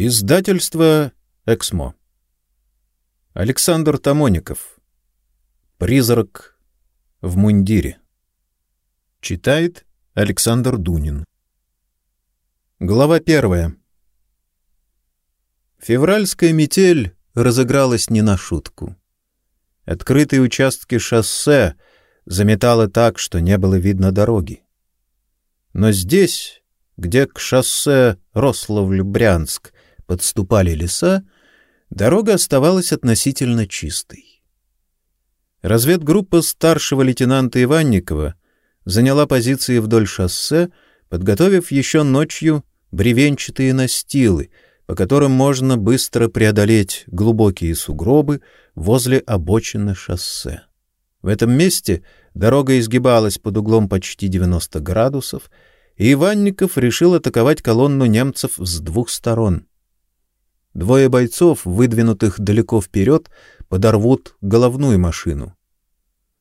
Издательство «Эксмо». Александр Тамоников. «Призрак в мундире». Читает Александр Дунин. Глава первая. Февральская метель разыгралась не на шутку. Открытые участки шоссе заметало так, что не было видно дороги. Но здесь, где к шоссе Рославль-Брянск подступали леса, дорога оставалась относительно чистой. Разведгруппа старшего лейтенанта Иванникова заняла позиции вдоль шоссе, подготовив еще ночью бревенчатые настилы, по которым можно быстро преодолеть глубокие сугробы возле обочины шоссе. В этом месте дорога изгибалась под углом почти 90 градусов, и Иванников решил атаковать колонну немцев с двух сторон. Двое бойцов, выдвинутых далеко вперед, подорвут головную машину.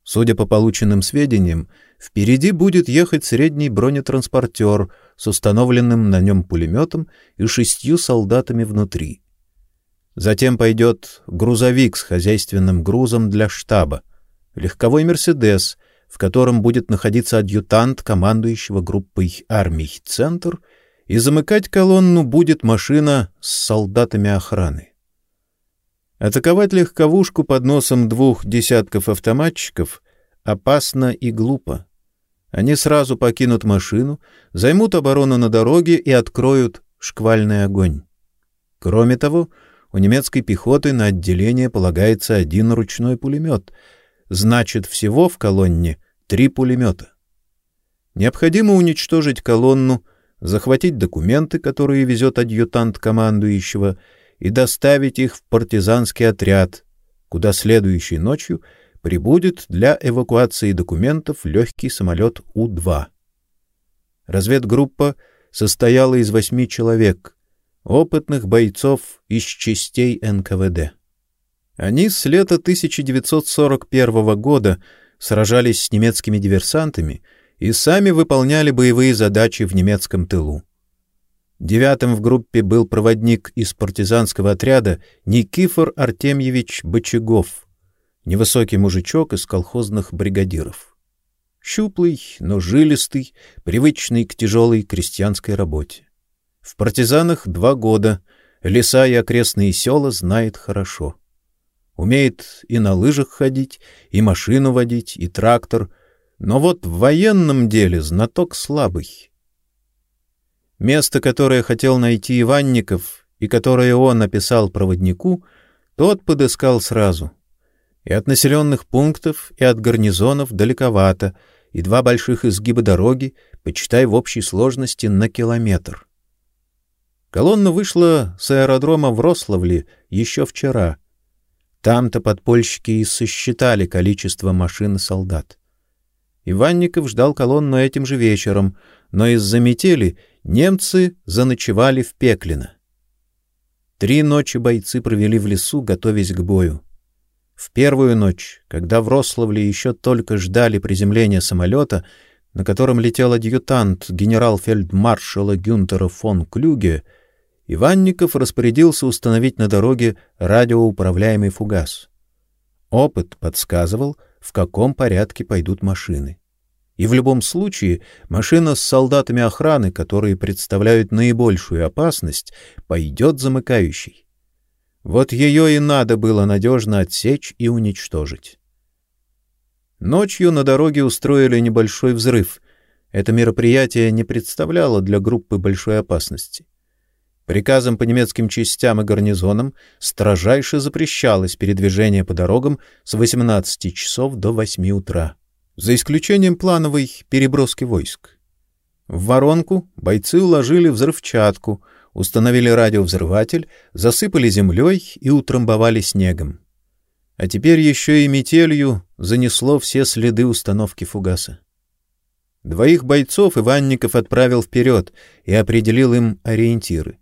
Судя по полученным сведениям, впереди будет ехать средний бронетранспортер с установленным на нем пулеметом и шестью солдатами внутри. Затем пойдет грузовик с хозяйственным грузом для штаба, легковой «Мерседес», в котором будет находиться адъютант командующего группой армий «Центр», и замыкать колонну будет машина с солдатами охраны. Атаковать легковушку под носом двух десятков автоматчиков опасно и глупо. Они сразу покинут машину, займут оборону на дороге и откроют шквальный огонь. Кроме того, у немецкой пехоты на отделение полагается один ручной пулемет. Значит, всего в колонне три пулемета. Необходимо уничтожить колонну — захватить документы, которые везет адъютант командующего, и доставить их в партизанский отряд, куда следующей ночью прибудет для эвакуации документов легкий самолет У-2. Разведгруппа состояла из восьми человек, опытных бойцов из частей НКВД. Они с лета 1941 года сражались с немецкими диверсантами — и сами выполняли боевые задачи в немецком тылу. Девятым в группе был проводник из партизанского отряда Никифор Артемьевич Бочагов, невысокий мужичок из колхозных бригадиров. Щуплый, но жилистый, привычный к тяжелой крестьянской работе. В партизанах два года, леса и окрестные села знает хорошо. Умеет и на лыжах ходить, и машину водить, и трактор — но вот в военном деле знаток слабый. Место, которое хотел найти Иванников и которое он написал проводнику, тот подыскал сразу. И от населенных пунктов, и от гарнизонов далековато, и два больших изгиба дороги, почитай в общей сложности на километр. Колонна вышла с аэродрома в Рославле еще вчера. Там-то подпольщики и сосчитали количество машин и солдат. Иванников ждал колонну этим же вечером, но из-за метели немцы заночевали в Пеклино. Три ночи бойцы провели в лесу, готовясь к бою. В первую ночь, когда в Рославле еще только ждали приземления самолета, на котором летел адъютант генерал-фельдмаршала Гюнтера фон Клюге, Иванников распорядился установить на дороге радиоуправляемый фугас. Опыт подсказывал, в каком порядке пойдут машины. И в любом случае машина с солдатами охраны, которые представляют наибольшую опасность, пойдет замыкающей. Вот ее и надо было надежно отсечь и уничтожить. Ночью на дороге устроили небольшой взрыв. Это мероприятие не представляло для группы большой опасности. Приказом по немецким частям и гарнизонам строжайше запрещалось передвижение по дорогам с 18 часов до 8 утра, за исключением плановой переброски войск. В воронку бойцы уложили взрывчатку, установили радиовзрыватель, засыпали землей и утрамбовали снегом. А теперь еще и метелью занесло все следы установки фугаса. Двоих бойцов Иванников отправил вперед и определил им ориентиры.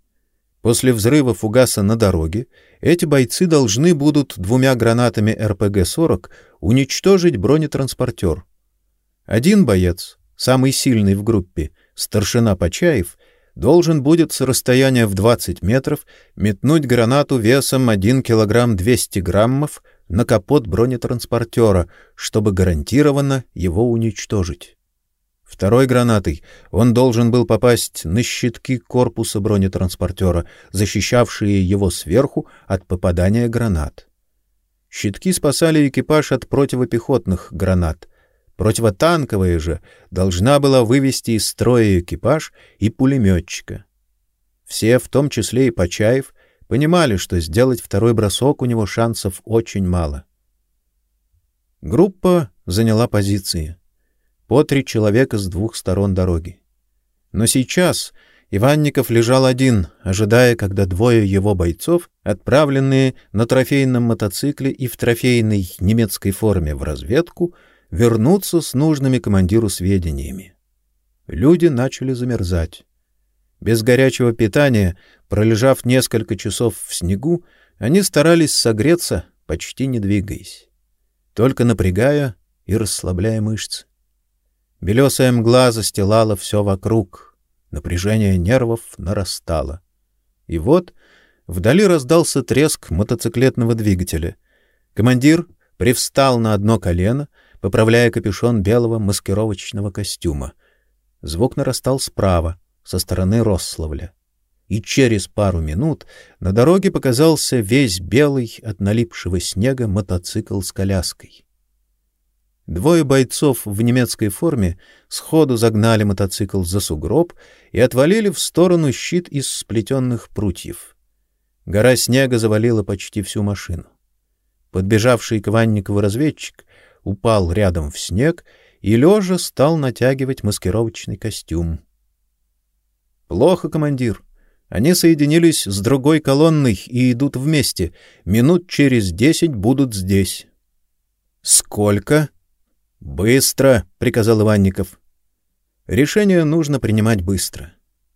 После взрыва фугаса на дороге эти бойцы должны будут двумя гранатами РПГ-40 уничтожить бронетранспортер. Один боец, самый сильный в группе, старшина Почаев, должен будет с расстояния в 20 метров метнуть гранату весом 1 килограмм 200 граммов на капот бронетранспортера, чтобы гарантированно его уничтожить. Второй гранатой он должен был попасть на щитки корпуса бронетранспортера, защищавшие его сверху от попадания гранат. Щитки спасали экипаж от противопехотных гранат. Противотанковая же должна была вывести из строя экипаж и пулеметчика. Все, в том числе и Почаев, понимали, что сделать второй бросок у него шансов очень мало. Группа заняла позиции. По три человека с двух сторон дороги. Но сейчас Иванников лежал один, ожидая, когда двое его бойцов, отправленные на трофейном мотоцикле и в трофейной немецкой форме в разведку, вернутся с нужными командиру сведениями. Люди начали замерзать. Без горячего питания, пролежав несколько часов в снегу, они старались согреться, почти не двигаясь, только напрягая и расслабляя мышцы. Белесая мгла застилала все вокруг. Напряжение нервов нарастало. И вот вдали раздался треск мотоциклетного двигателя. Командир привстал на одно колено, поправляя капюшон белого маскировочного костюма. Звук нарастал справа, со стороны Рославля. И через пару минут на дороге показался весь белый от налипшего снега мотоцикл с коляской. Двое бойцов в немецкой форме сходу загнали мотоцикл за сугроб и отвалили в сторону щит из сплетенных прутьев. Гора снега завалила почти всю машину. Подбежавший к Ванникову разведчик упал рядом в снег и лежа стал натягивать маскировочный костюм. Плохо, командир. Они соединились с другой колонной и идут вместе. Минут через десять будут здесь. Сколько? Быстро, приказал Иванников. Решение нужно принимать быстро.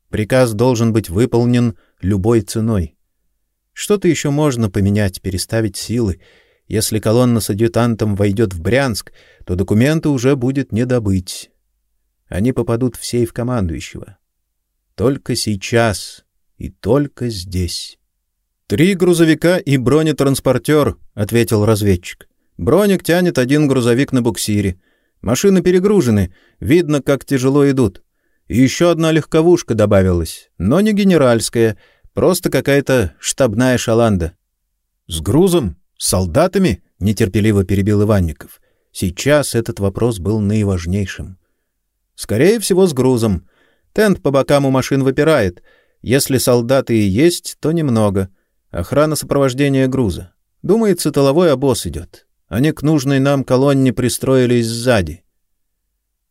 Приказ должен быть выполнен любой ценой. Что-то еще можно поменять, переставить силы. Если колонна с адъютантом войдет в Брянск, то документы уже будет не добыть. Они попадут в сейф командующего. Только сейчас и только здесь. Три грузовика и бронетранспортер, ответил разведчик. Броник тянет один грузовик на буксире. Машины перегружены, видно, как тяжело идут. И еще одна легковушка добавилась, но не генеральская, просто какая-то штабная шаланда. С грузом, с солдатами, нетерпеливо перебил Иванников. Сейчас этот вопрос был наиважнейшим. Скорее всего, с грузом. Тент по бокам у машин выпирает. Если солдаты и есть, то немного. Охрана сопровождения груза. Думается, тыловой обоз идет. Они к нужной нам колонне пристроились сзади.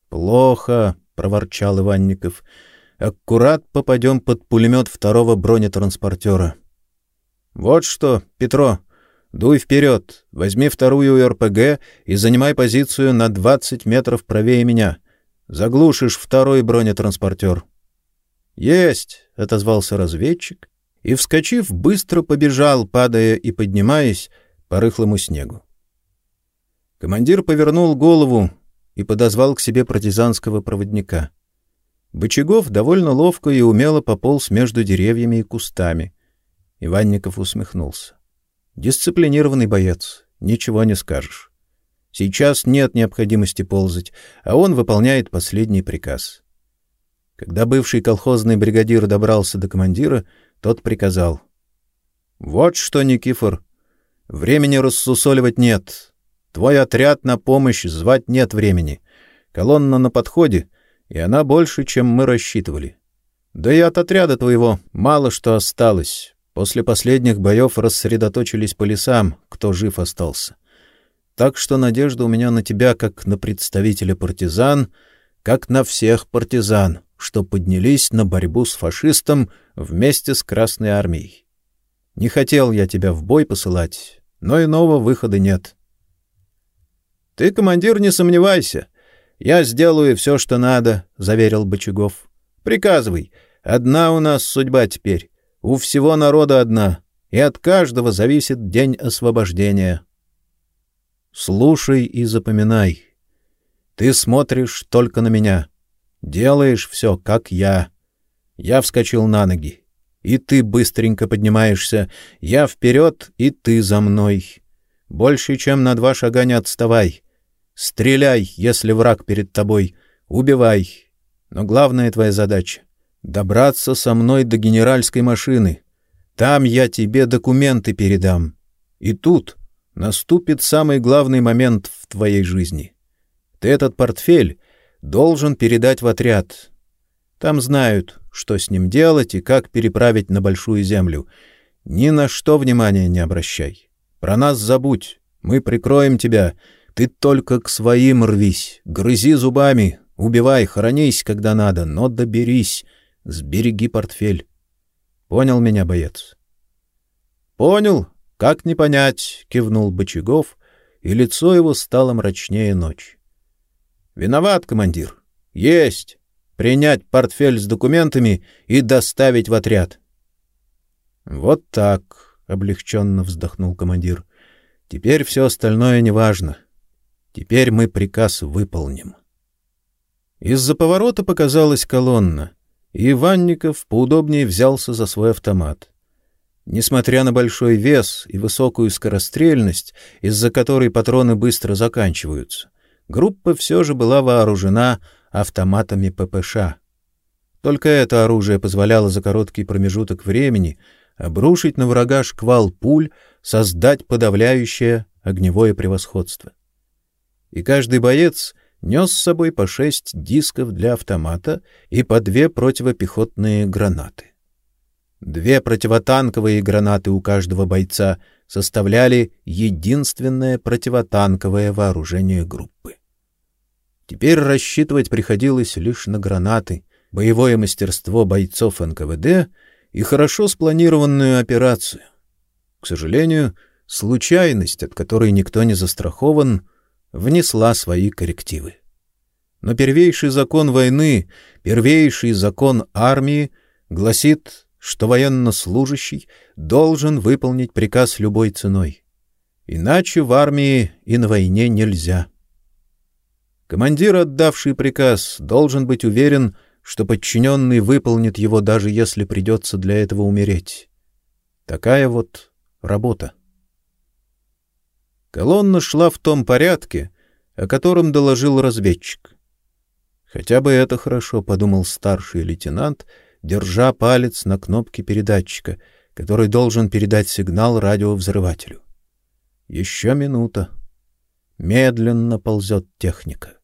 Плохо, проворчал Иванников. Аккурат попадем под пулемет второго бронетранспортера. Вот что, Петро, дуй вперед, возьми вторую РПГ и занимай позицию на двадцать метров правее меня. Заглушишь второй бронетранспортер. Есть, отозвался разведчик и, вскочив, быстро побежал, падая и поднимаясь по рыхлому снегу. Командир повернул голову и подозвал к себе партизанского проводника. Бычагов довольно ловко и умело пополз между деревьями и кустами. Иванников усмехнулся. Дисциплинированный боец, ничего не скажешь. Сейчас нет необходимости ползать, а он выполняет последний приказ. Когда бывший колхозный бригадир добрался до командира, тот приказал: "Вот что, Никифор, времени рассусоливать нет. Твой отряд на помощь звать нет времени. Колонна на подходе, и она больше, чем мы рассчитывали. Да и от отряда твоего мало что осталось. После последних боев рассредоточились по лесам, кто жив остался. Так что надежда у меня на тебя, как на представителя партизан, как на всех партизан, что поднялись на борьбу с фашистом вместе с Красной армией. Не хотел я тебя в бой посылать, но иного выхода нет. Ты, командир, не сомневайся. Я сделаю все, что надо, заверил Бочагов. Приказывай. Одна у нас судьба теперь. У всего народа одна, и от каждого зависит день освобождения. Слушай и запоминай. Ты смотришь только на меня. Делаешь все, как я. Я вскочил на ноги. И ты быстренько поднимаешься. Я вперед, и ты за мной. Больше, чем на два шага не отставай. Стреляй, если враг перед тобой. Убивай. Но главная твоя задача — добраться со мной до генеральской машины. Там я тебе документы передам. И тут наступит самый главный момент в твоей жизни. Ты этот портфель должен передать в отряд. Там знают, что с ним делать и как переправить на большую землю. Ни на что внимания не обращай. Про нас забудь. Мы прикроем тебя. Ты только к своим рвись, грызи зубами, убивай, хоронись, когда надо, но доберись, сбереги портфель. Понял меня, боец? Понял, как не понять, кивнул Бочагов, и лицо его стало мрачнее ночи. Виноват, командир. Есть. Принять портфель с документами и доставить в отряд. Вот так, облегченно вздохнул командир. Теперь все остальное неважно. Теперь мы приказ выполним. Из-за поворота показалась колонна, и Иванников поудобнее взялся за свой автомат. Несмотря на большой вес и высокую скорострельность, из-за которой патроны быстро заканчиваются, группа все же была вооружена автоматами ППШ. Только это оружие позволяло за короткий промежуток времени обрушить на врага шквал пуль, создать подавляющее огневое превосходство. И каждый боец нес с собой по шесть дисков для автомата и по две противопехотные гранаты. Две противотанковые гранаты у каждого бойца составляли единственное противотанковое вооружение группы. Теперь рассчитывать приходилось лишь на гранаты, боевое мастерство бойцов НКВД и хорошо спланированную операцию. К сожалению, случайность, от которой никто не застрахован, внесла свои коррективы. Но первейший закон войны, первейший закон армии гласит, что военнослужащий должен выполнить приказ любой ценой. Иначе в армии и на войне нельзя. Командир, отдавший приказ, должен быть уверен, что подчиненный выполнит его, даже если придется для этого умереть. Такая вот работа. Колонна шла в том порядке, о котором доложил разведчик. Хотя бы это хорошо, подумал старший лейтенант, держа палец на кнопке передатчика, который должен передать сигнал радиовзрывателю. Еще минута. Медленно ползет техника.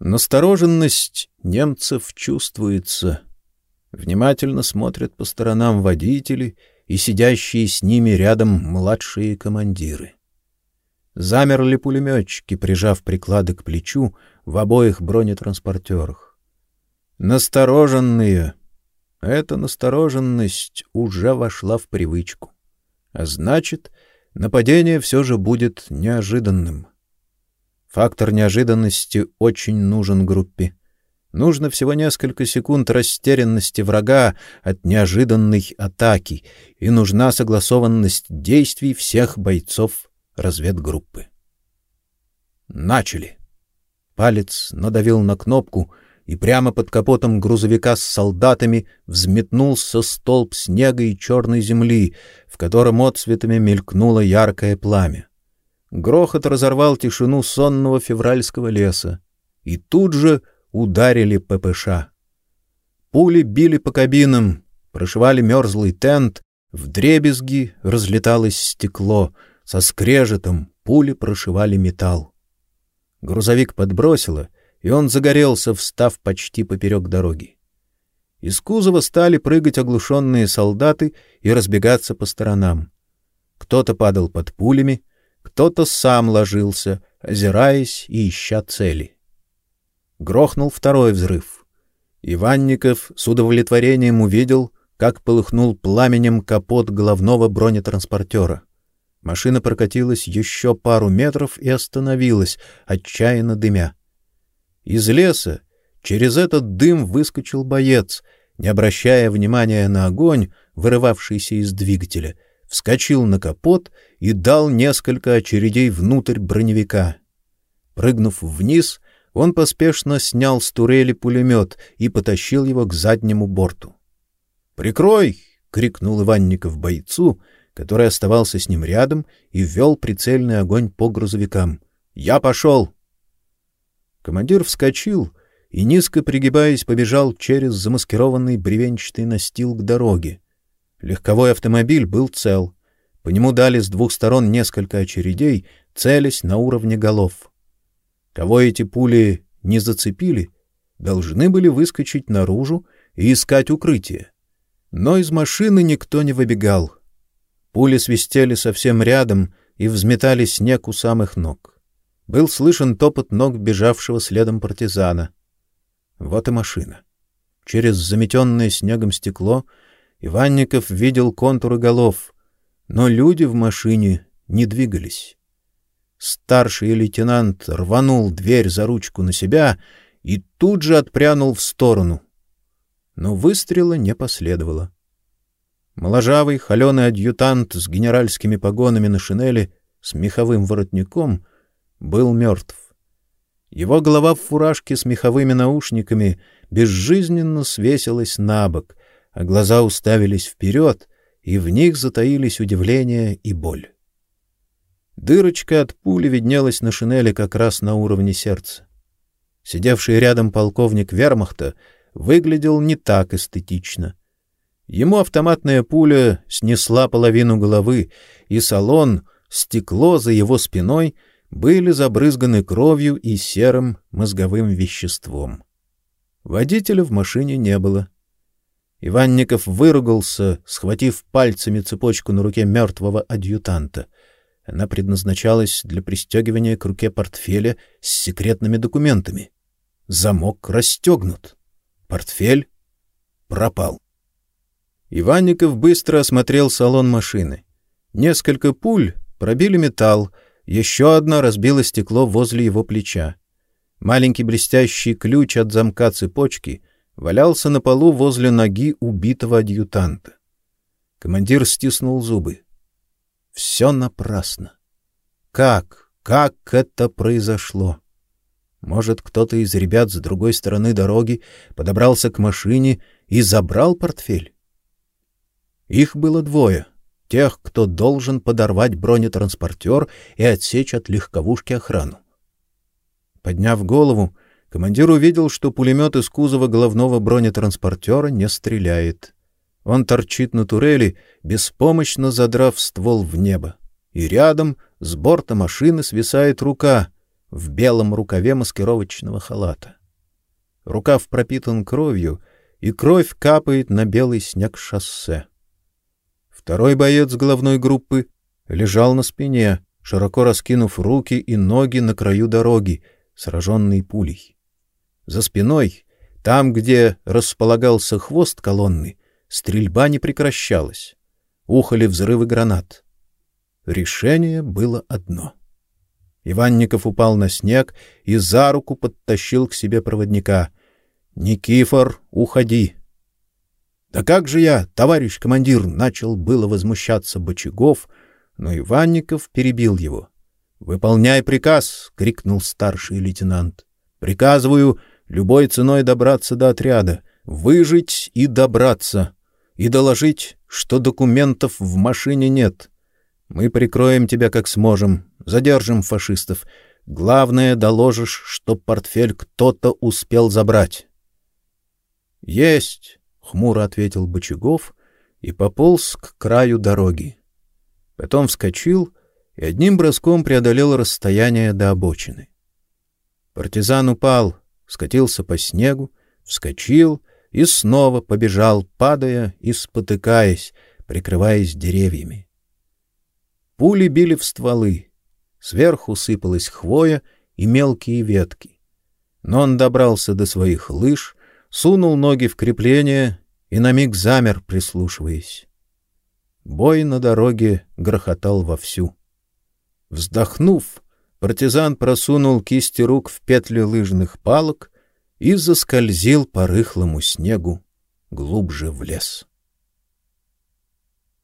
Настороженность немцев чувствуется. Внимательно смотрят по сторонам водители и сидящие с ними рядом младшие командиры. Замерли пулеметчики, прижав приклады к плечу в обоих бронетранспортерах. Настороженные. Эта настороженность уже вошла в привычку. А значит, нападение все же будет неожиданным. Фактор неожиданности очень нужен группе. Нужно всего несколько секунд растерянности врага от неожиданной атаки, и нужна согласованность действий всех бойцов разведгруппы. Начали. Палец надавил на кнопку, и прямо под капотом грузовика с солдатами взметнулся столб снега и черной земли, в котором отцветами мелькнуло яркое пламя. Грохот разорвал тишину сонного февральского леса, и тут же ударили ППШ. Пули били по кабинам, прошивали мерзлый тент, вдребезги разлеталось стекло — со скрежетом пули прошивали металл. Грузовик подбросило, и он загорелся, встав почти поперек дороги. Из кузова стали прыгать оглушенные солдаты и разбегаться по сторонам. Кто-то падал под пулями, кто-то сам ложился, озираясь и ища цели. Грохнул второй взрыв. Иванников с удовлетворением увидел, как полыхнул пламенем капот головного бронетранспортера. Машина прокатилась еще пару метров и остановилась, отчаянно дымя. Из леса через этот дым выскочил боец, не обращая внимания на огонь, вырывавшийся из двигателя, вскочил на капот и дал несколько очередей внутрь броневика. Прыгнув вниз, он поспешно снял с турели пулемет и потащил его к заднему борту. "Прикрой!" крикнул Иванников бойцу, который оставался с ним рядом и вел прицельный огонь по грузовикам. "Я пошел!» Командир вскочил и низко пригибаясь побежал через замаскированный бревенчатый настил к дороге. Легковой автомобиль был цел. По нему дали с двух сторон несколько очередей, целясь на уровне голов. Кого эти пули не зацепили, должны были выскочить наружу и искать укрытие. Но из машины никто не выбегал. Пули свистели совсем рядом и взметали снег у самых ног. Был слышен топот ног бежавшего следом партизана. Вот и машина. Через заметенное снегом стекло Иванников видел контуры голов, но люди в машине не двигались. Старший лейтенант рванул дверь за ручку на себя и тут же отпрянул в сторону. Но выстрела не последовало. Моложавый, холеный адъютант с генеральскими погонами на шинели, с меховым воротником, был мертв. Его голова в фуражке с меховыми наушниками безжизненно свесилась на бок, а глаза уставились вперед, и в них затаились удивление и боль. Дырочка от пули виднелась на шинели как раз на уровне сердца. Сидевший рядом полковник Вермахта выглядел не так эстетично. Ему автоматная пуля снесла половину головы, и салон, стекло за его спиной были забрызганы кровью и серым мозговым веществом. Водителя в машине не было. Иванников выругался, схватив пальцами цепочку на руке мертвого адъютанта — она предназначалась для пристегивания к руке портфеля с секретными документами. Замок расстегнут. Портфель пропал. Иванников быстро осмотрел салон машины. Несколько пуль пробили металл, еще одна разбила стекло возле его плеча. Маленький блестящий ключ от замка цепочки валялся на полу возле ноги убитого адъютанта. Командир стиснул зубы. Все напрасно. Как, как это произошло? Может, кто-то из ребят с другой стороны дороги подобрался к машине и забрал портфель? Их было двое. Тех, кто должен подорвать бронетранспортер и отсечь от легковушки охрану. Подняв голову, командир увидел, что пулемет из кузова головного бронетранспортера не стреляет. Он торчит на турели, беспомощно задрав ствол в небо. И рядом, с борта машины, свисает рука в белом рукаве маскировочного халата. Рукав пропитан кровью, и кровь капает на белый снег шоссе. Второй боец головной группы лежал на спине, широко раскинув руки и ноги на краю дороги, сраженный пулей. За спиной, там, где располагался хвост колонны, Стрельба не прекращалась. Ухали взрывы гранат. Решение было одно. Иванников упал на снег и за руку подтащил к себе проводника. Никифор, уходи. Да как же я, товарищ командир, начал было возмущаться Бочагов, но Иванников перебил его. Выполняй приказ, крикнул старший лейтенант. Приказываю любой ценой добраться до отряда, выжить и добраться и доложить, что документов в машине нет. Мы прикроем тебя как сможем, задержим фашистов. Главное, доложишь, что портфель кто-то успел забрать. Есть, хмуро ответил Бочагов и пополз к краю дороги. Потом вскочил и одним броском преодолел расстояние до обочины. Партизан упал, скатился по снегу, вскочил и снова побежал, падая и спотыкаясь, прикрываясь деревьями. Пули били в стволы. Сверху сыпалась хвоя и мелкие ветки. Но он добрался до своих лыж, сунул ноги в крепление и на миг замер, прислушиваясь. Бой на дороге грохотал вовсю. Вздохнув, партизан просунул кисти рук в петли лыжных палок и заскользил по рыхлому снегу глубже в лес.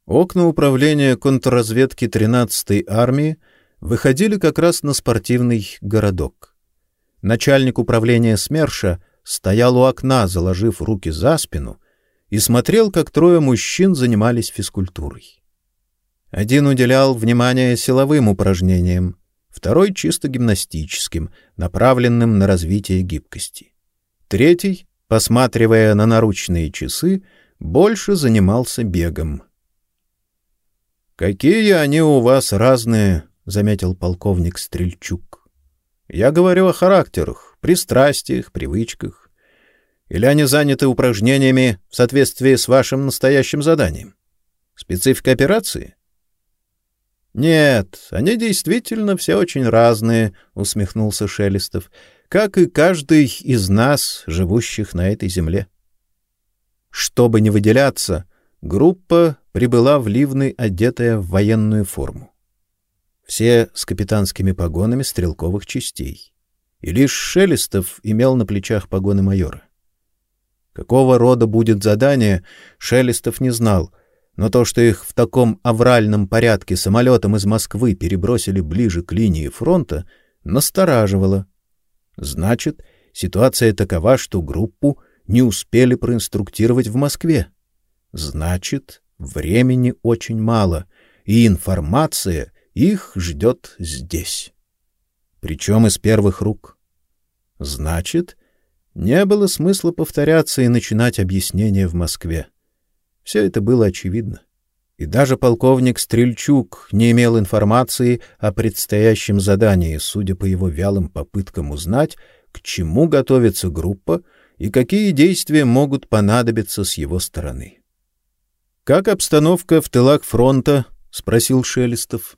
Окна управления контрразведки 13-й армии выходили как раз на спортивный городок. начальник управления СМЕРШа, стоял у окна, заложив руки за спину, и смотрел, как трое мужчин занимались физкультурой. Один уделял внимание силовым упражнениям, второй — чисто гимнастическим, направленным на развитие гибкости. Третий, посматривая на наручные часы, больше занимался бегом. «Какие они у вас разные!» — заметил полковник Стрельчук. «Я говорю о характерах, пристрастиях, привычках. Или они заняты упражнениями в соответствии с вашим настоящим заданием? Специфика операции?» «Нет, они действительно все очень разные», — усмехнулся Шелестов, «как и каждый из нас, живущих на этой земле». Чтобы не выделяться, группа прибыла в Ливны, одетая в военную форму. Все с капитанскими погонами стрелковых частей. И лишь Шелестов имел на плечах погоны майора. Какого рода будет задание, Шелестов не знал, но то, что их в таком авральном порядке самолетом из Москвы перебросили ближе к линии фронта, настораживало. Значит, ситуация такова, что группу не успели проинструктировать в Москве. Значит, времени очень мало, и информация их ждет здесь. Причем из первых рук. Значит, не было смысла повторяться и начинать объяснение в Москве. Все это было очевидно. И даже полковник Стрельчук не имел информации о предстоящем задании, судя по его вялым попыткам узнать, к чему готовится группа и какие действия могут понадобиться с его стороны. Как обстановка в тылах фронта? спросил Шелестов.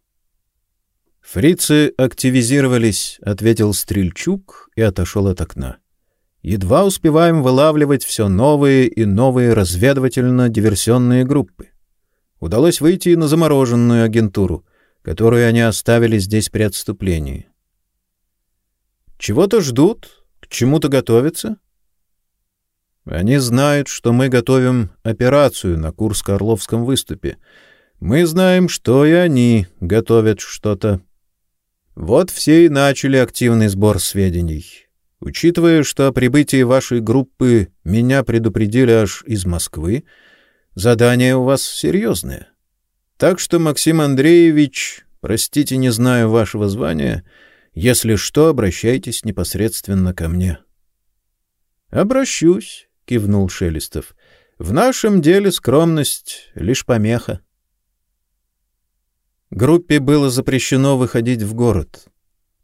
Фрицы активизировались, ответил Стрельчук и отошел от окна. Едва успеваем вылавливать все новые и новые разведывательно-диверсионные группы. Удалось выйти на замороженную агентуру, которую они оставили здесь при отступлении. Чего-то ждут, к чему-то готовятся? Они знают, что мы готовим операцию на Курско-Орловском выступе. Мы знаем, что и они готовят что-то. Вот все и начали активный сбор сведений. Учитывая, что о прибытии вашей группы меня предупредили аж из Москвы, задание у вас серьезное. Так что, Максим Андреевич, простите, не знаю вашего звания, если что, обращайтесь непосредственно ко мне. Обращусь кивнул Шелестов. В нашем деле скромность лишь помеха. Группе было запрещено выходить в город.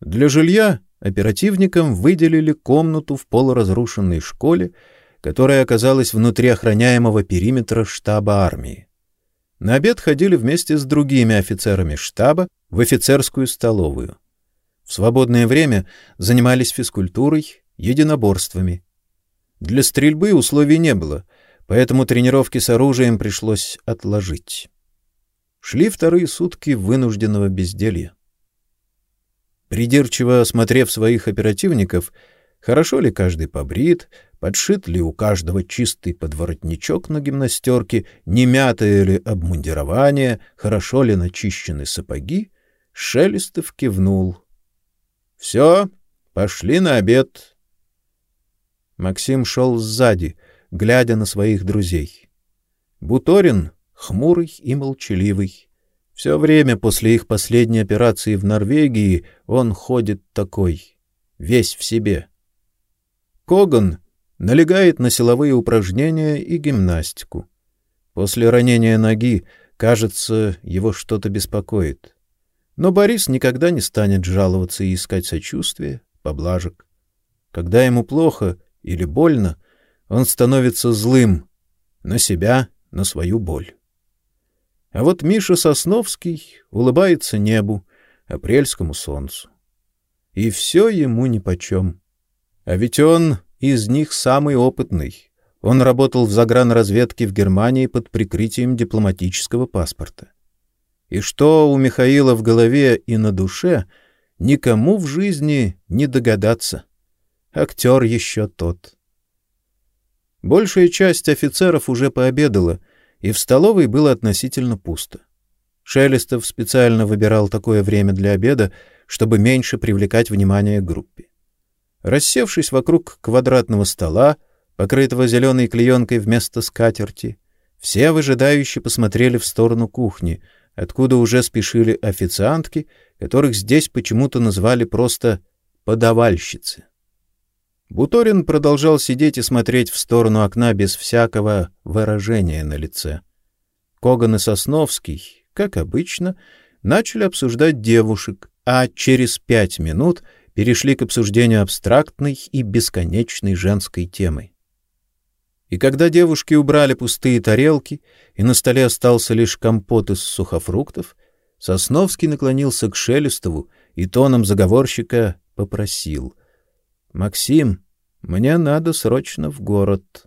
Для жилья оперативникам выделили комнату в полуразрушенной школе, которая оказалась внутри охраняемого периметра штаба армии. На обед ходили вместе с другими офицерами штаба в офицерскую столовую. В свободное время занимались физкультурой, единоборствами. Для стрельбы условий не было, поэтому тренировки с оружием пришлось отложить. Шли вторые сутки вынужденного безделья. Придирчиво осмотрев своих оперативников, хорошо ли каждый побрит, подшит ли у каждого чистый подворотничок на гимнастерке, не мятое ли обмундирование, хорошо ли начищены сапоги, Шелестов кивнул. — Все, пошли на обед. Максим шел сзади, глядя на своих друзей. Буторин хмурый и молчаливый. Все время после их последней операции в Норвегии он ходит такой, весь в себе. Коган налегает на силовые упражнения и гимнастику. После ранения ноги, кажется, его что-то беспокоит. Но Борис никогда не станет жаловаться и искать сочувствия, поблажек. Когда ему плохо, или больно, он становится злым на себя, на свою боль. А вот Миша Сосновский улыбается небу, апрельскому солнцу. И все ему нипочем. А ведь он из них самый опытный. Он работал в загранразведке в Германии под прикрытием дипломатического паспорта. И что у Михаила в голове и на душе, никому в жизни не догадаться. Актер еще тот. Большая часть офицеров уже пообедала, и в столовой было относительно пусто. Шелестов специально выбирал такое время для обеда, чтобы меньше привлекать внимание группе. Рассевшись вокруг квадратного стола, покрытого зеленой клеенкой вместо скатерти, все выжидающе посмотрели в сторону кухни, откуда уже спешили официантки, которых здесь почему-то назвали просто «подавальщицы». Буторин продолжал сидеть и смотреть в сторону окна без всякого выражения на лице. Коган и Сосновский, как обычно, начали обсуждать девушек, а через пять минут перешли к обсуждению абстрактной и бесконечной женской темы. И когда девушки убрали пустые тарелки, и на столе остался лишь компот из сухофруктов, Сосновский наклонился к Шелестову и тоном заговорщика попросил. — Максим, мне надо срочно в город.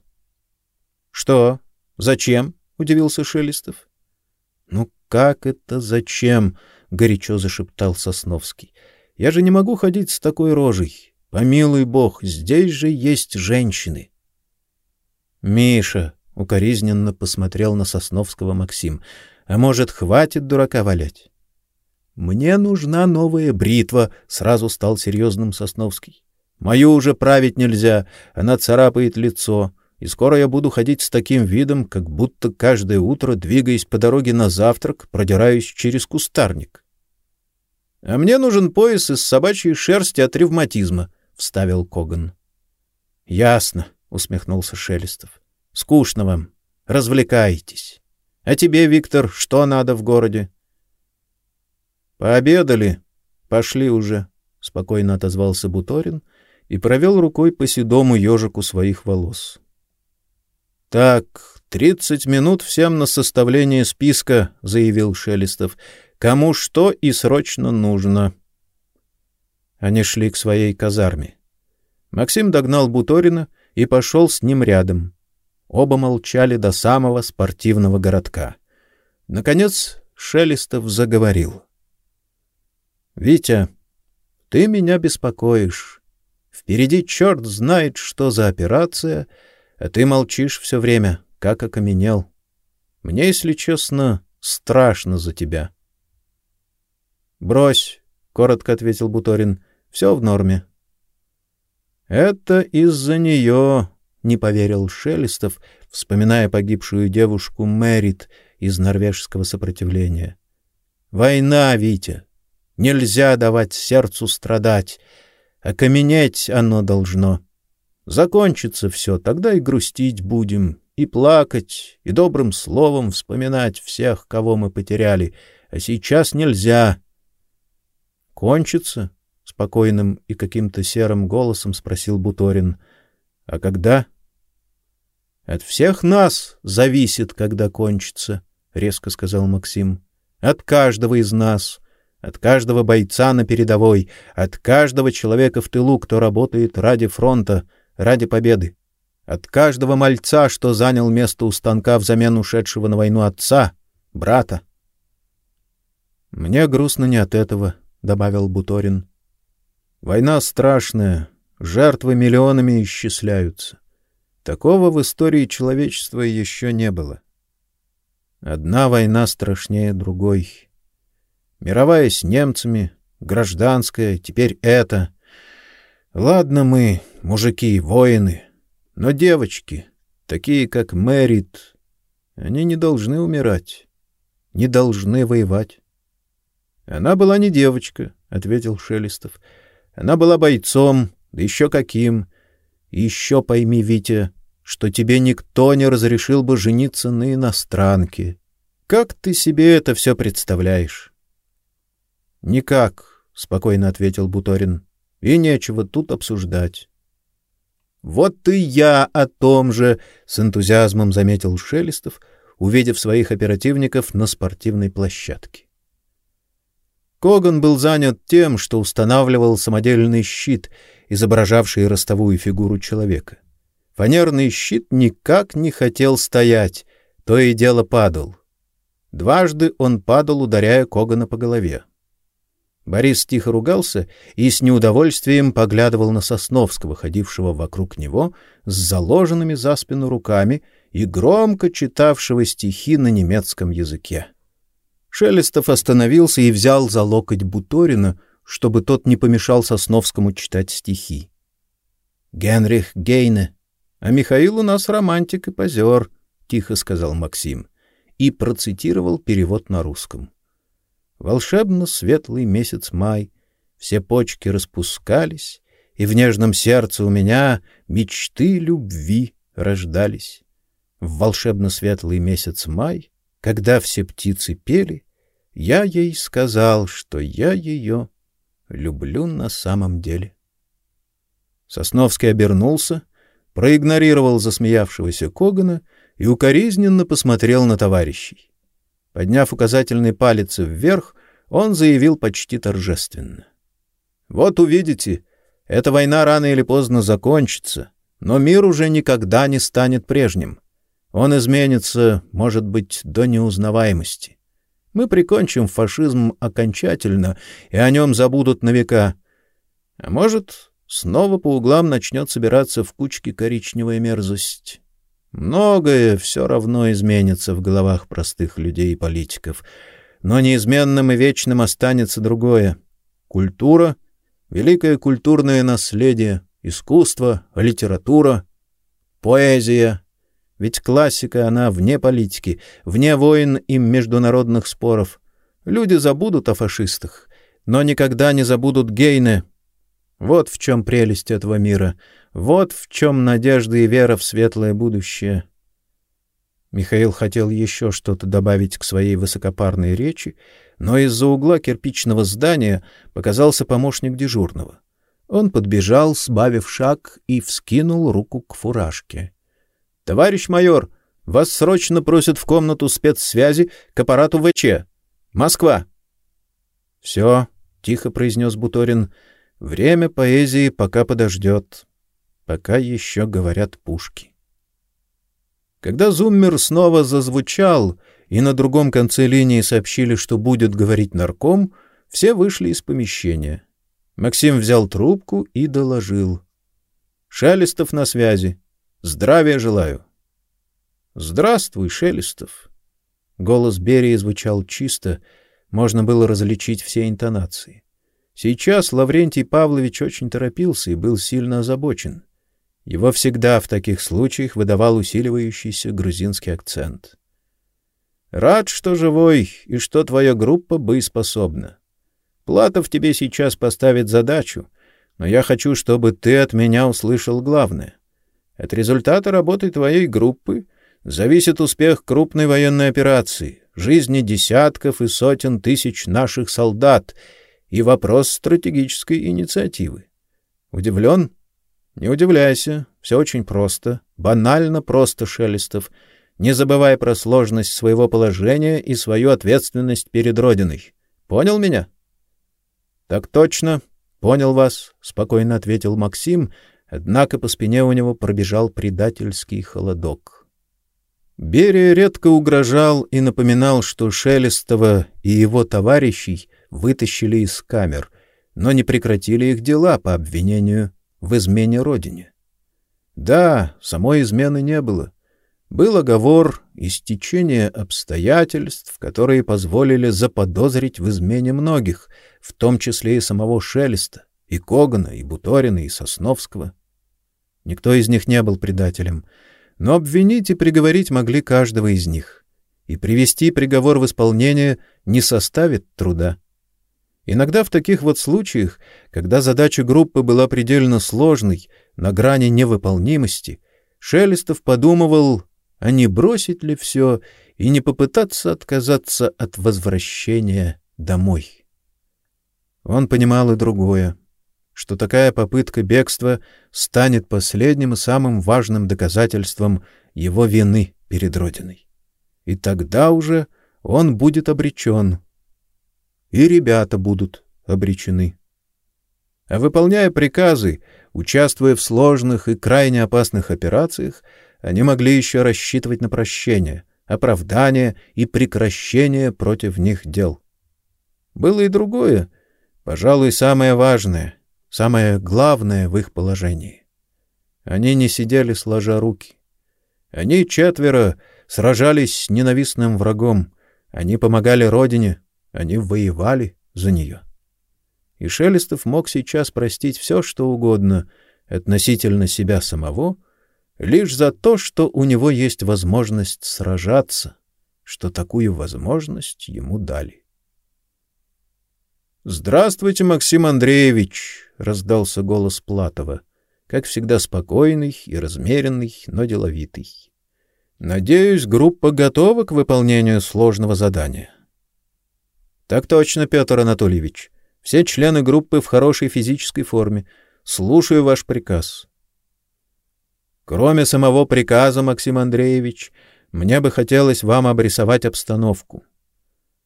— Что? Зачем? — удивился Шелестов. — Ну как это зачем? — горячо зашептал Сосновский. — Я же не могу ходить с такой рожей. Помилуй бог, здесь же есть женщины. — Миша укоризненно посмотрел на Сосновского Максим. А может, хватит дурака валять? Мне нужна новая бритва, сразу стал серьезным Сосновский. Мою уже править нельзя, она царапает лицо, и скоро я буду ходить с таким видом, как будто каждое утро, двигаясь по дороге на завтрак, продираюсь через кустарник. А мне нужен пояс из собачьей шерсти от ревматизма, вставил Коган. Ясно, усмехнулся Шелестов. Скучно вам. Развлекайтесь. А тебе, Виктор, что надо в городе? Пообедали. Пошли уже, спокойно отозвался Буторин и провел рукой по седому ежику своих волос. Так, тридцать минут всем на составление списка, заявил Шелестов. Кому что и срочно нужно. Они шли к своей казарме. Максим догнал Буторина и пошел с ним рядом. Оба молчали до самого спортивного городка. Наконец Шелестов заговорил. — Витя, ты меня беспокоишь. Впереди черт знает, что за операция, а ты молчишь все время, как окаменел. Мне, если честно, страшно за тебя. — Брось, — коротко ответил Буторин, — все в норме. Это из-за нее, не поверил Шелестов, вспоминая погибшую девушку Мэрит из норвежского сопротивления. Война, Витя. Нельзя давать сердцу страдать. Окаменеть оно должно. Закончится все, тогда и грустить будем, и плакать, и добрым словом вспоминать всех, кого мы потеряли. А сейчас нельзя. Кончится, — спокойным и каким-то серым голосом спросил Буторин. — А когда? — От всех нас зависит, когда кончится, — резко сказал Максим. — От каждого из нас, от каждого бойца на передовой, от каждого человека в тылу, кто работает ради фронта, ради победы. От каждого мальца, что занял место у станка взамен ушедшего на войну отца, брата. — Мне грустно не от этого, — добавил Буторин. — Война страшная, жертвы миллионами исчисляются. Такого в истории человечества еще не было. Одна война страшнее другой. Мировая с немцами, гражданская, теперь это. Ладно мы, мужики, воины, но девочки, такие как Мэрит, они не должны умирать, не должны воевать. Она была не девочка, ответил Шелестов. Она была бойцом, да еще каким. И еще пойми, Витя, что тебе никто не разрешил бы жениться на иностранке. Как ты себе это все представляешь? — Никак, — спокойно ответил Буторин, — и нечего тут обсуждать. — Вот и я о том же, — с энтузиазмом заметил Шелестов, увидев своих оперативников на спортивной площадке. Коган был занят тем, что устанавливал самодельный щит, изображавший ростовую фигуру человека. Фанерный щит никак не хотел стоять, то и дело падал. Дважды он падал, ударяя Когана по голове. Борис тихо ругался и с неудовольствием поглядывал на Сосновского, ходившего вокруг него с заложенными за спину руками и громко читавшего стихи на немецком языке. Шелестов остановился и взял за локоть Буторина, чтобы тот не помешал Сосновскому читать стихи. Генрих Гейне. А Михаил у нас романтик и позер, — тихо сказал Максим и процитировал перевод на русском. Волшебно светлый месяц май, все почки распускались, и в нежном сердце у меня мечты любви рождались. В волшебно светлый месяц май, когда все птицы пели, я ей сказал, что я ее люблю на самом деле. Сосновский обернулся, проигнорировал засмеявшегося Когана и укоризненно посмотрел на товарищей. Подняв указательный палец вверх, он заявил почти торжественно: "Вот увидите, эта война рано или поздно закончится, но мир уже никогда не станет прежним. Он изменится, может быть, до неузнаваемости. Мы прикончим фашизм окончательно, и о нем забудут на века. А может, снова по углам начнет собираться в кучки коричневая мерзость. Многое все равно изменится в головах простых людей и политиков, но неизменным и вечным останется другое — культура, великое культурное наследие, искусство, литература, поэзия. Ведь классика, она вне политики, вне войн и международных споров. Люди забудут о фашистах, но никогда не забудут Гейне — вот в чем прелесть этого мира, вот в чем надежда и вера в светлое будущее. Михаил хотел еще что-то добавить к своей высокопарной речи, но из-за угла кирпичного здания показался помощник дежурного. Он подбежал, сбавив шаг, и вскинул руку к фуражке. — Товарищ майор, вас срочно просят в комнату спецсвязи к аппарату ВЧ. Москва. — Все, — тихо произнес Буторин, — Время поэзии пока подождет, пока еще говорят пушки. Когда зуммер снова зазвучал, и на другом конце линии сообщили, что будет говорить нарком, все вышли из помещения. Максим взял трубку и доложил. «Шелестов на связи. Здравия желаю». «Здравствуй, Шелестов». Голос Берии звучал чисто, можно было различить все интонации. Сейчас Лаврентий Павлович очень торопился и был сильно озабочен. Его всегда в таких случаях выдавал усиливающийся грузинский акцент. Рад, что живой и что твоя группа боеспособна. Платов тебе сейчас поставит задачу, но я хочу, чтобы ты от меня услышал главное. От результата работы твоей группы зависит успех крупной военной операции, жизни десятков и сотен тысяч наших солдат — и вопрос стратегической инициативы. Удивлен? Не удивляйся, все очень просто, банально просто, Шелестов, не забывай про сложность своего положения и свою ответственность перед Родиной. Понял меня? — Так точно, понял вас, — спокойно ответил Максим, однако по спине у него пробежал предательский холодок. Берия редко угрожал и напоминал, что Шелестова и его товарищей вытащили из камер, но не прекратили их дела по обвинению в измене родине. Да, самой измены не было. Был оговор и стечение обстоятельств, которые позволили заподозрить в измене многих, в том числе и самого Шелеста, и Когана, и Буторина, и Сосновского. Никто из них не был предателем, но обвинить и приговорить могли каждого из них, и привести приговор в исполнение не составит труда. Иногда в таких вот случаях, когда задача группы была предельно сложной, на грани невыполнимости, Шелестов подумывал, а не бросить ли все и не попытаться отказаться от возвращения домой. Он понимал и другое, что такая попытка бегства станет последним и самым важным доказательством его вины перед Родиной. И тогда уже он будет обречен — и ребята будут обречены. А выполняя приказы, участвуя в сложных и крайне опасных операциях, они могли еще рассчитывать на прощение, оправдание и прекращение против них дел. Было и другое, пожалуй, самое важное, самое главное в их положении. Они не сидели сложа руки. Они четверо сражались с ненавистным врагом, они помогали родине, они воевали за нее. И Шелестов мог сейчас простить все, что угодно, относительно себя самого лишь за то, что у него есть возможность сражаться, что такую возможность ему дали. «Здравствуйте, Максим Андреевич!» — раздался голос Платова, как всегда спокойный и размеренный, но деловитый. «Надеюсь, группа готова к выполнению сложного задания». «Так точно, Петр Анатольевич. Все члены группы в хорошей физической форме. Слушаю ваш приказ». Кроме самого приказа, Максим Андреевич, мне бы хотелось вам обрисовать обстановку.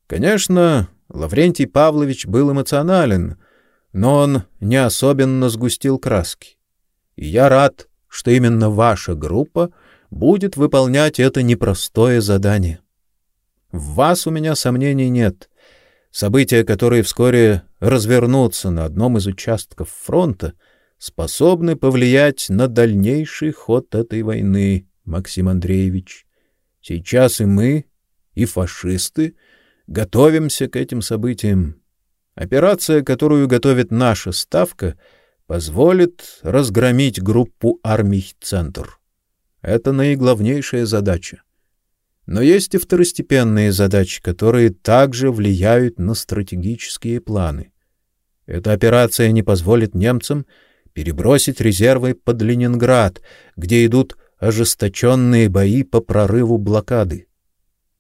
Конечно, Лаврентий Павлович был эмоционален, но он не особенно сгустил краски. И я рад, что именно ваша группа будет выполнять это непростое задание. В вас у меня сомнений нет. События, которые вскоре развернутся на одном из участков фронта — способны повлиять на дальнейший ход этой войны, Максим Андреевич. Сейчас и мы, и фашисты готовимся к этим событиям. Операция, которую готовит наша ставка, позволит разгромить группу армий «Центр». Это наиглавнейшая задача. Но есть и второстепенные задачи, которые также влияют на стратегические планы. Эта операция не позволит немцам перебросить резервы под Ленинград, где идут ожесточенные бои по прорыву блокады.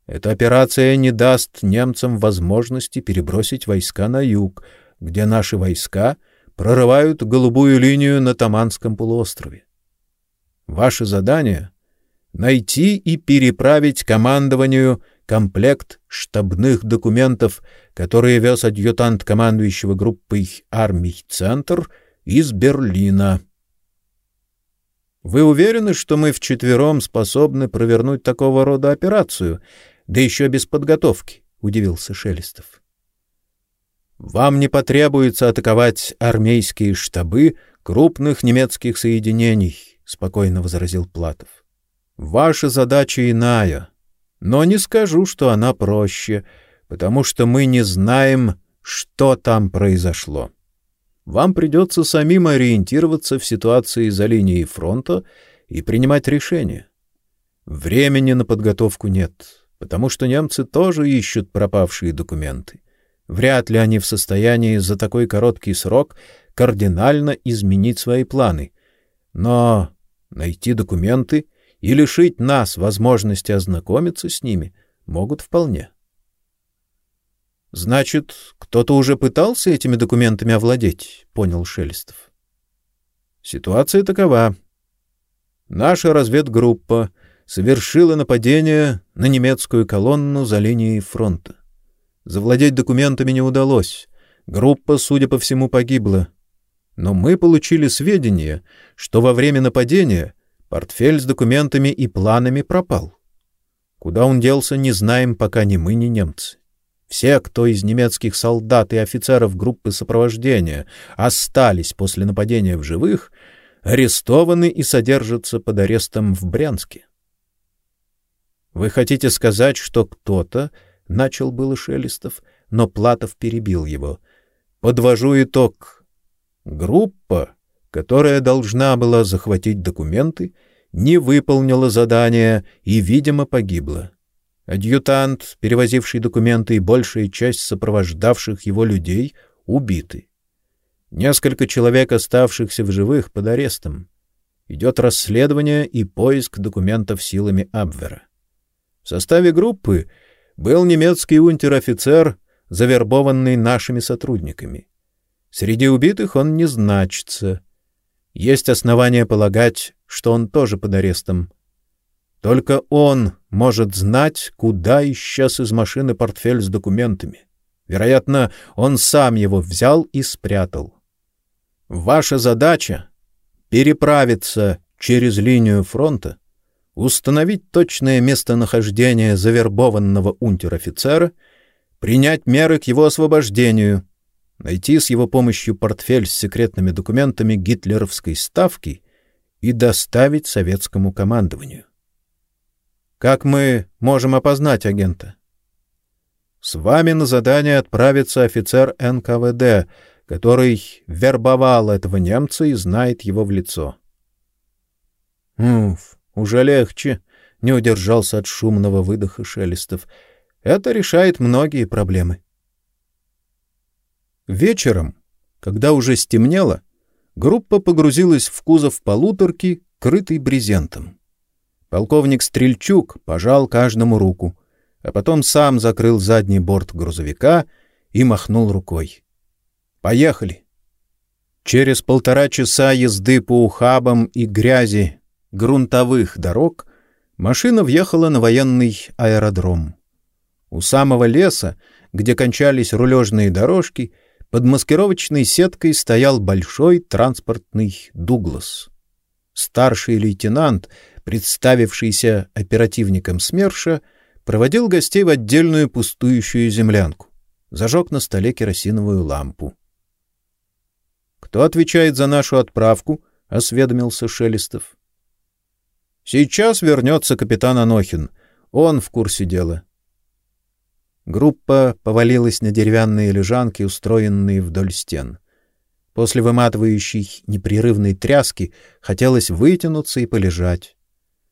Эта операция не даст немцам возможности перебросить войска на юг, где наши войска прорывают голубую линию на Таманском полуострове. Ваше задание — найти и переправить командованию комплект штабных документов, которые вез адъютант командующего группой армий «Центр» из Берлина. Вы уверены, что мы вчетвером способны провернуть такого рода операцию, да еще без подготовки? удивился Шелестов. Вам не потребуется атаковать армейские штабы крупных немецких соединений, спокойно возразил Платов. Ваша задача иная, но не скажу, что она проще, потому что мы не знаем, что там произошло. Вам придется самим ориентироваться в ситуации за линией фронта и принимать решения. Времени на подготовку нет, потому что немцы тоже ищут пропавшие документы. Вряд ли они в состоянии за такой короткий срок кардинально изменить свои планы. Но найти документы и лишить нас возможности ознакомиться с ними могут вполне. Значит, кто-то уже пытался этими документами овладеть, понял Шелестов. Ситуация такова. Наша разведгруппа совершила нападение на немецкую колонну за линией фронта. Завладеть документами не удалось. Группа, судя по всему, погибла. Но мы получили сведения, что во время нападения портфель с документами и планами пропал. Куда он делся, не знаем пока ни мы, ни немцы. Все, кто из немецких солдат и офицеров группы сопровождения остались после нападения в живых, арестованы и содержатся под арестом в Брянске. Вы хотите сказать, что кто-то начал было Шелестов, но Платов перебил его. Подвожу итог. Группа, которая должна была захватить документы, не выполнила задание и, видимо, погибла. Адъютант, перевозивший документы, и большая часть сопровождавших его людей убиты. Несколько человек, оставшихся в живых, под арестом. Идет расследование и поиск документов силами Абвера. В составе группы был немецкий унтер-офицер, завербованный нашими сотрудниками. Среди убитых он не значится. Есть основания полагать, что он тоже под арестом. Только он может знать, куда исчез из машины портфель с документами. Вероятно, он сам его взял и спрятал. Ваша задача — переправиться через линию фронта, установить точное местонахождение завербованного унтер-офицера, принять меры к его освобождению, найти с его помощью портфель с секретными документами гитлеровской ставки и доставить советскому командованию. Как мы можем опознать агента? С вами на задание отправится офицер НКВД, который вербовал этого немца и знает его в лицо. Уф, уже легче, не удержался от шумного выдоха Шелестов. Это решает многие проблемы. Вечером, когда уже стемнело, группа погрузилась в кузов полуторки, крытый брезентом. Полковник Стрельчук пожал каждому руку, а потом сам закрыл задний борт грузовика и махнул рукой. «Поехали!» Через полтора часа езды по ухабам и грязи грунтовых дорог машина въехала на военный аэродром. У самого леса, где кончались рулежные дорожки, под маскировочной сеткой стоял большой транспортный «Дуглас». Старший лейтенант, представившийся оперативником СМЕРШа, проводил гостей в отдельную пустующую землянку. Зажег на столе керосиновую лампу. «Кто отвечает за нашу отправку?» — осведомился Шелестов. Сейчас вернется капитан Анохин. Он в курсе дела. Группа повалилась на деревянные лежанки, устроенные вдоль стен. После выматывающей непрерывной тряски хотелось вытянуться и полежать.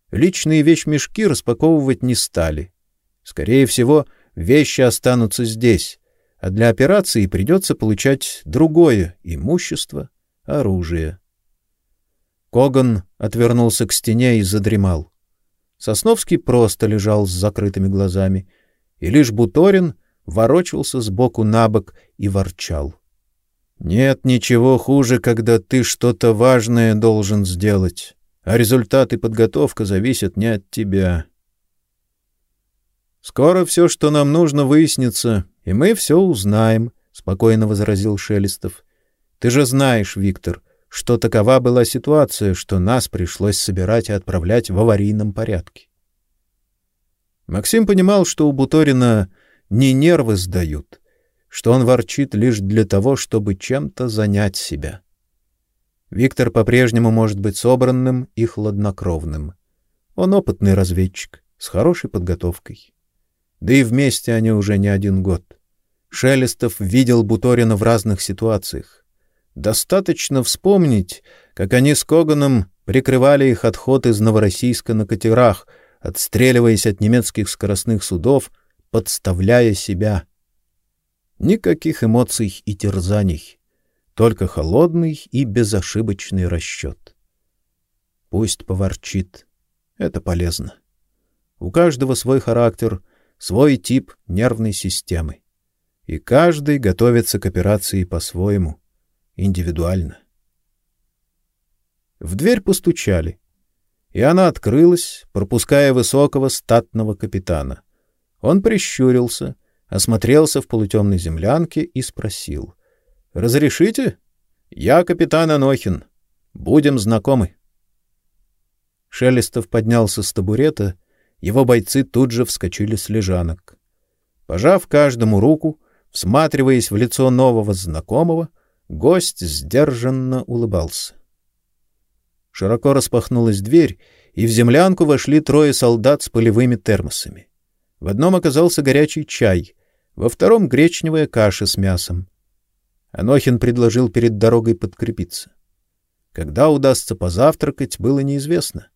Личные вещмешки распаковывать не стали. Скорее всего, вещи останутся здесь, а для операции придется получать другое имущество, оружие. Коган отвернулся к стене и задремал. Сосновский просто лежал с закрытыми глазами, и лишь Буторин ворочался сбоку на бок и ворчал. Нет ничего хуже, когда ты что-то важное должен сделать, а результат и подготовка зависят не от тебя. Скоро все, что нам нужно, выяснится, и мы все узнаем, спокойно возразил Шелестов. Ты же знаешь, Виктор, что такова была ситуация, что нас пришлось собирать и отправлять в аварийном порядке. Максим понимал, что у Буторина не нервы сдают, что он ворчит лишь для того, чтобы чем-то занять себя. Виктор по-прежнему может быть собранным и хладнокровным. Он опытный разведчик с хорошей подготовкой. Да и вместе они уже не один год. Шелестов видел Буторина в разных ситуациях. Достаточно вспомнить, как они с Коганом прикрывали их отход из Новороссийска на катерах, отстреливаясь от немецких скоростных судов, подставляя себя. Никаких эмоций и терзаний, только холодный и безошибочный расчет. Пусть поворчит. Это полезно. У каждого свой характер, свой тип нервной системы. И каждый готовится к операции по-своему индивидуально. В дверь постучали, и она открылась, пропуская высокого статного капитана. Он прищурился, осмотрелся в полутемной землянке и спросил: "Разрешите? Я капитан Анохин. Будем знакомы". Шелестов поднялся с табурета, его бойцы тут же вскочили с лежанок. Пожав каждому руку, всматриваясь в лицо нового знакомого, Гость сдержанно улыбался. Широко распахнулась дверь, и в землянку вошли трое солдат с полевыми термосами. В одном оказался горячий чай, во втором — гречневая каша с мясом. Анохин предложил перед дорогой подкрепиться. Когда удастся позавтракать, было неизвестно.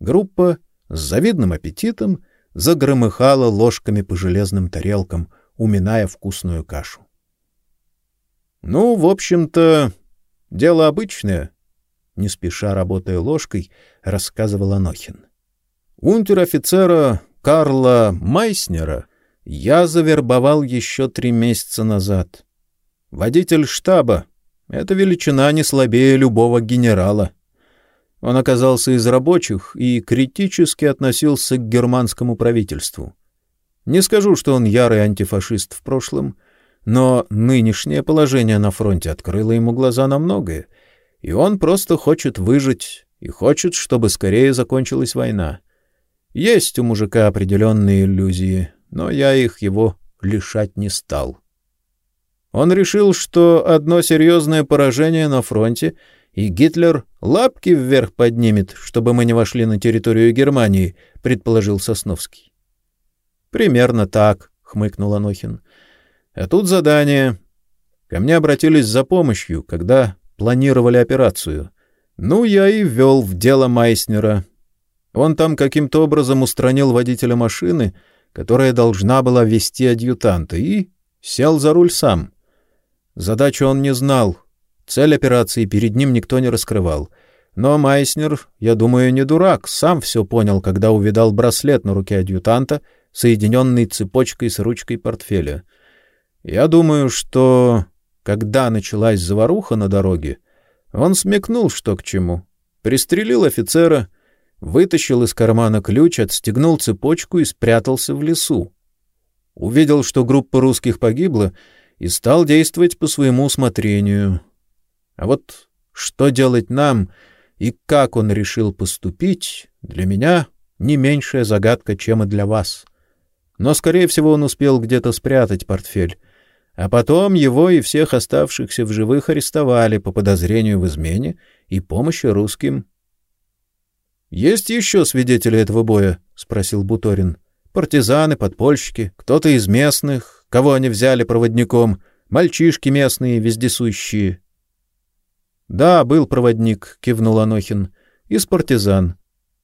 Группа с завидным аппетитом загромыхала ложками по железным тарелкам, уминая вкусную кашу. Ну, в общем-то, дело обычное, не спеша работая ложкой, рассказывал Анохин. Унтер-офицера Карла Майснера я завербовал еще три месяца назад. Водитель штаба — это величина не слабее любого генерала. Он оказался из рабочих и критически относился к германскому правительству. Не скажу, что он ярый антифашист в прошлом, но нынешнее положение на фронте открыло ему глаза на многое, и он просто хочет выжить и хочет, чтобы скорее закончилась война. Есть у мужика определенные иллюзии, но я их его лишать не стал. Он решил, что одно серьезное поражение на фронте, и Гитлер лапки вверх поднимет, чтобы мы не вошли на территорию Германии, предположил Сосновский. Примерно так, хмыкнул Анохин. А тут задание. Ко мне обратились за помощью, когда планировали операцию. Ну, я и ввел в дело Майснера. Он там каким-то образом устранил водителя машины, которая должна была вести адъютанта, и сел за руль сам. Задачу он не знал. Цель операции перед ним никто не раскрывал. Но Майснер, я думаю, не дурак, сам все понял, когда увидал браслет на руке адъютанта, соединенный цепочкой с ручкой портфеля. Я думаю, что, когда началась заваруха на дороге, он смекнул, что к чему. Пристрелил офицера, вытащил из кармана ключ, отстегнул цепочку и спрятался в лесу. Увидел, что группа русских погибла, и стал действовать по своему усмотрению. А вот что делать нам и как он решил поступить, для меня не меньшая загадка, чем и для вас. Но, скорее всего, он успел где-то спрятать портфель. А потом его и всех оставшихся в живых арестовали по подозрению в измене и помощи русским. — Есть еще свидетели этого боя? — спросил Буторин. — Партизаны, подпольщики, кто-то из местных, кого они взяли проводником, мальчишки местные, вездесущие. — Да, был проводник, — кивнул Анохин, — из партизан.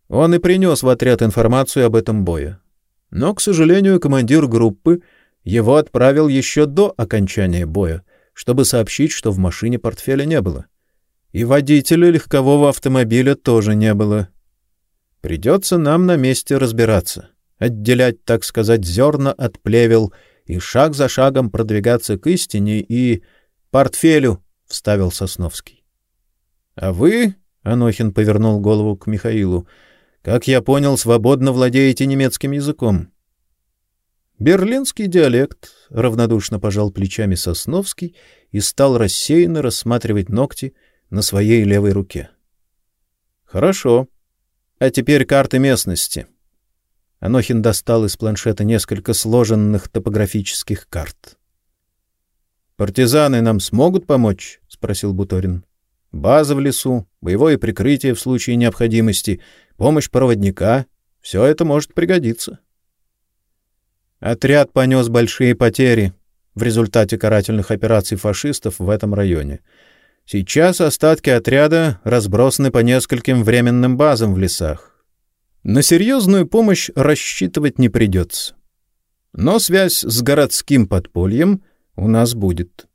Он и принес в отряд информацию об этом бое. Но, к сожалению, командир группы его отправил еще до окончания боя, чтобы сообщить, что в машине портфеля не было. И водителя легкового автомобиля тоже не было. Придется нам на месте разбираться, отделять, так сказать, зерна от плевел и шаг за шагом продвигаться к истине и... портфелю, — вставил Сосновский. А вы, — Анохин повернул голову к Михаилу, — как я понял, свободно владеете немецким языком. Берлинский диалект, — равнодушно пожал плечами Сосновский и стал рассеянно рассматривать ногти на своей левой руке. — Хорошо. А теперь карты местности. Анохин достал из планшета несколько сложенных топографических карт. — Партизаны нам смогут помочь? — спросил Буторин. База в лесу, боевое прикрытие в случае необходимости, помощь проводника — все это может пригодиться. Отряд понес большие потери в результате карательных операций фашистов в этом районе. Сейчас остатки отряда разбросаны по нескольким временным базам в лесах. На серьезную помощь рассчитывать не придется. Но связь с городским подпольем у нас будет.